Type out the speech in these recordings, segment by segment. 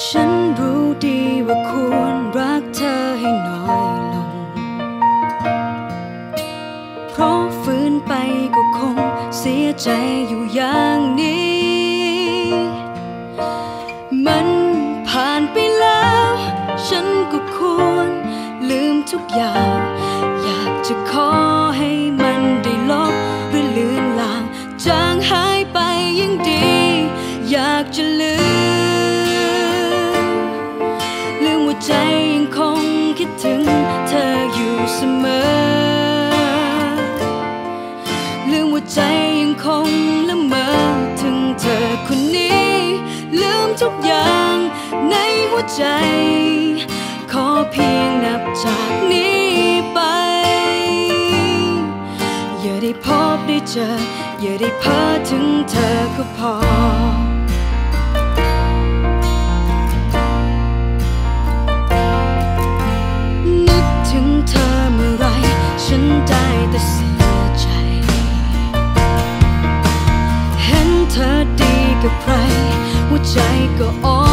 ฉันรู้ดีว่าควรรักเธอให้น้อยลง เพราะฟื้นไปก็คงเสียใจอยู่อย่างนี้ มันผ่านไปแล้ว ฉันก็ควรลืมทุกอย่าง อยากจะขอให้มันได้ลบหรือเลือนลาง จางหายไปยังดี อยากจะ ใจ ขอเพียงนับจากนี้ไป อย่าได้พบได้เจอ อย่าได้เพ้อถึงเธอก็พอนึกถึงเธอเมื่อไรฉันได้แต่เสียใจ เห็นเธอดีกับใครหัวใจก็อ่อน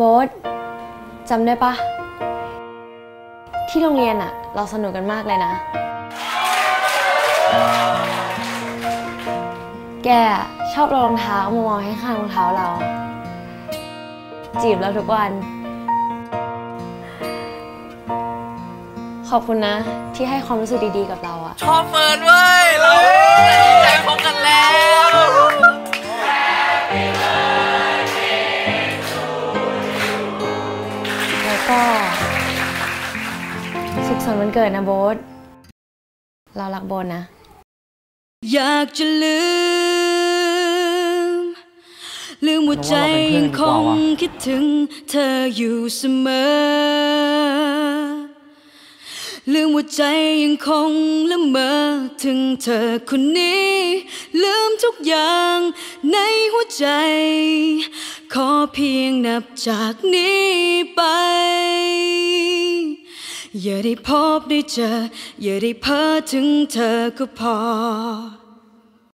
โบ๊ทจำได้ปะ ที่โรงเรียนอะเราสนุกกันมากเลยนะ แกชอบรองเท้ามามองให้ข้างรองเท้าเรา จีบเราทุกวัน ขอบคุณนะ ที่ให้ความรู้สึกดีๆกับเราอะชอบเฟิร์นเว้ยเรา สุขสันต์วันเกิดนะโบ๊ทเรารักโบ๊ทนะ อยากจะลืม ลืมว่าใจยังคงคิดถึงเธออยู่เสมอ ลืมว่าใจยังคงละเมอถึงเธอคนนี้ ลืมทุกอย่างในหัวใจ ขอเพียงนับจากนี้ไป อย่าได้พบได้เจอ อย่าได้เพ้อถึงเธอก็พอ